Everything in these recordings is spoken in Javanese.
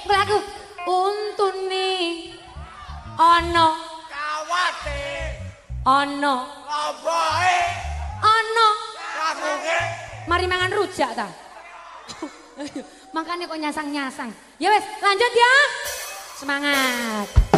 engko aku untune ana Kawate. ana Lomboke. ana Lakuke. mari mangan rujak ta makanya kok nyasang-nyasang ya wes lanjut ya semangat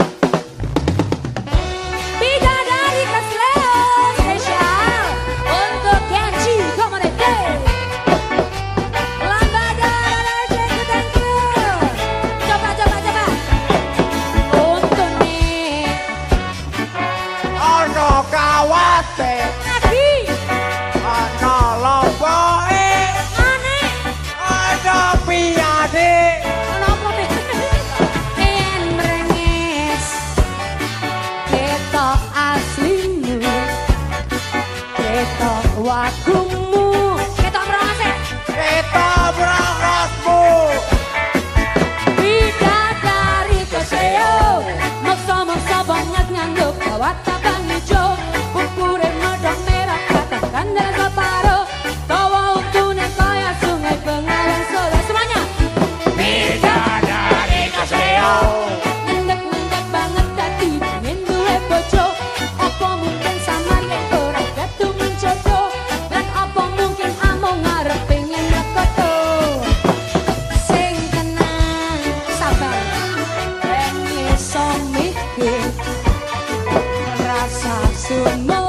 Aku So much.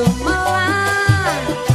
Gumelar